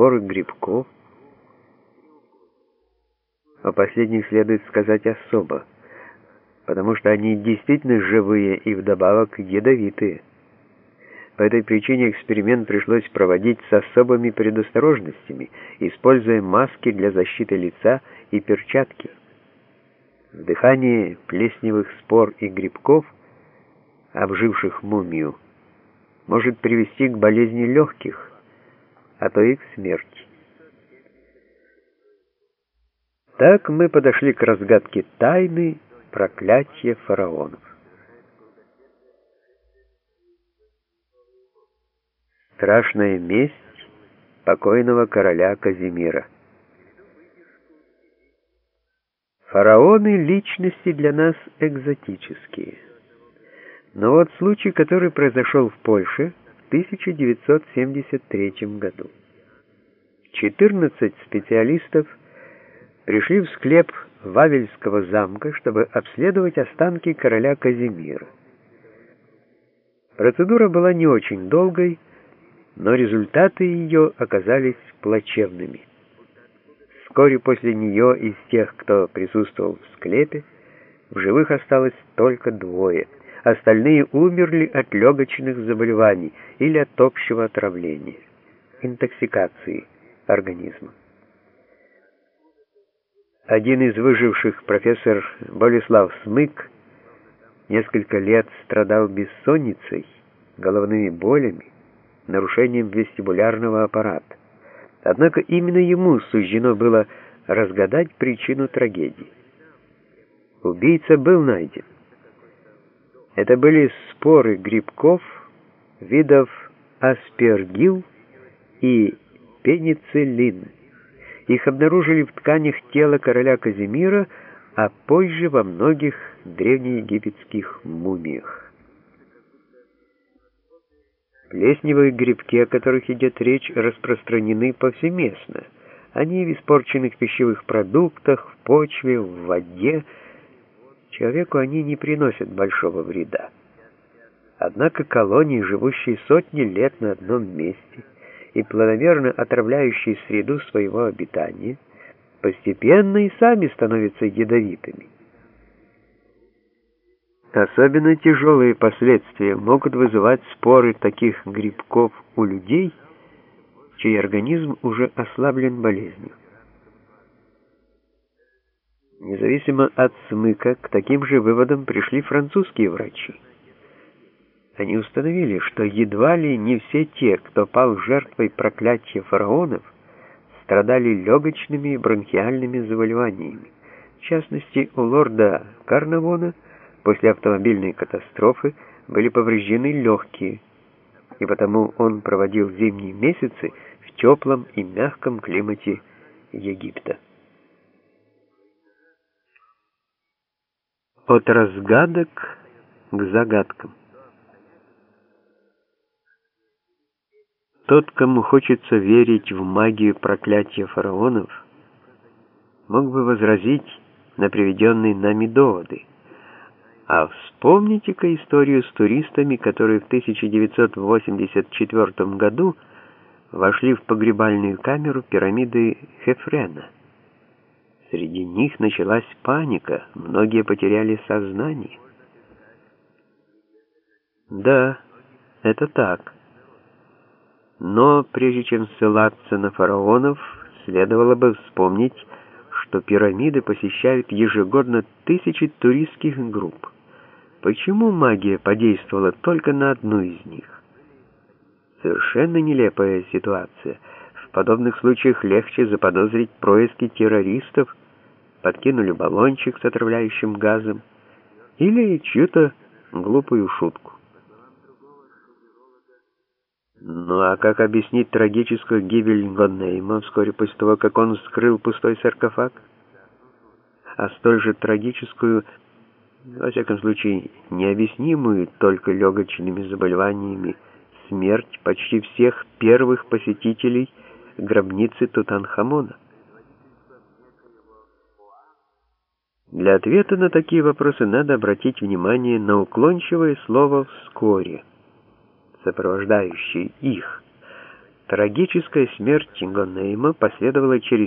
споры грибков. О последних следует сказать особо, потому что они действительно живые и вдобавок ядовитые. По этой причине эксперимент пришлось проводить с особыми предосторожностями, используя маски для защиты лица и перчатки. Вдыхание плесневых спор и грибков, обживших мумию, может привести к болезни легких, а то и к смерти. Так мы подошли к разгадке тайны проклятия фараонов. Страшная месть покойного короля Казимира. Фараоны — личности для нас экзотические. Но вот случай, который произошел в Польше 1973 году. 14 специалистов пришли в склеп Вавельского замка, чтобы обследовать останки короля Казимира. Процедура была не очень долгой, но результаты ее оказались плачевными. Вскоре после нее из тех, кто присутствовал в склепе, в живых осталось только двое. Остальные умерли от легочных заболеваний или от общего отравления, интоксикации организма. Один из выживших, профессор Болеслав Смык, несколько лет страдал бессонницей, головными болями, нарушением вестибулярного аппарата. Однако именно ему суждено было разгадать причину трагедии. Убийца был найден. Это были споры грибков видов аспергил и пенициллин. Их обнаружили в тканях тела короля Казимира, а позже во многих древнеегипетских мумиях. Плесневые грибки, о которых идет речь, распространены повсеместно. Они в испорченных пищевых продуктах, в почве, в воде. Человеку они не приносят большого вреда. Однако колонии, живущие сотни лет на одном месте и планомерно отравляющие среду своего обитания, постепенно и сами становятся ядовитыми. Особенно тяжелые последствия могут вызывать споры таких грибков у людей, чей организм уже ослаблен болезнью. Независимо от смыка, к таким же выводам пришли французские врачи. Они установили, что едва ли не все те, кто пал жертвой проклятия фараонов, страдали легочными и бронхиальными заболеваниями. В частности, у лорда Карнавона – После автомобильной катастрофы были повреждены легкие, и потому он проводил зимние месяцы в теплом и мягком климате Египта. От разгадок к загадкам. Тот, кому хочется верить в магию проклятия фараонов, мог бы возразить на приведенные нами доводы – а вспомните-ка историю с туристами, которые в 1984 году вошли в погребальную камеру пирамиды Хефрена. Среди них началась паника, многие потеряли сознание. Да, это так. Но прежде чем ссылаться на фараонов, следовало бы вспомнить, что пирамиды посещают ежегодно тысячи туристских групп. Почему магия подействовала только на одну из них? Совершенно нелепая ситуация. В подобных случаях легче заподозрить происки террористов, подкинули баллончик с отравляющим газом или чью-то глупую шутку. Ну а как объяснить трагическую гибель Гоннейма вскоре после того, как он вскрыл пустой саркофаг? А столь же трагическую во всяком случае, необъяснимую только легочными заболеваниями смерть почти всех первых посетителей гробницы Тутанхамона. Для ответа на такие вопросы надо обратить внимание на уклончивое слово «вскоре», сопровождающее их. Трагическая смерть Гонейма последовала через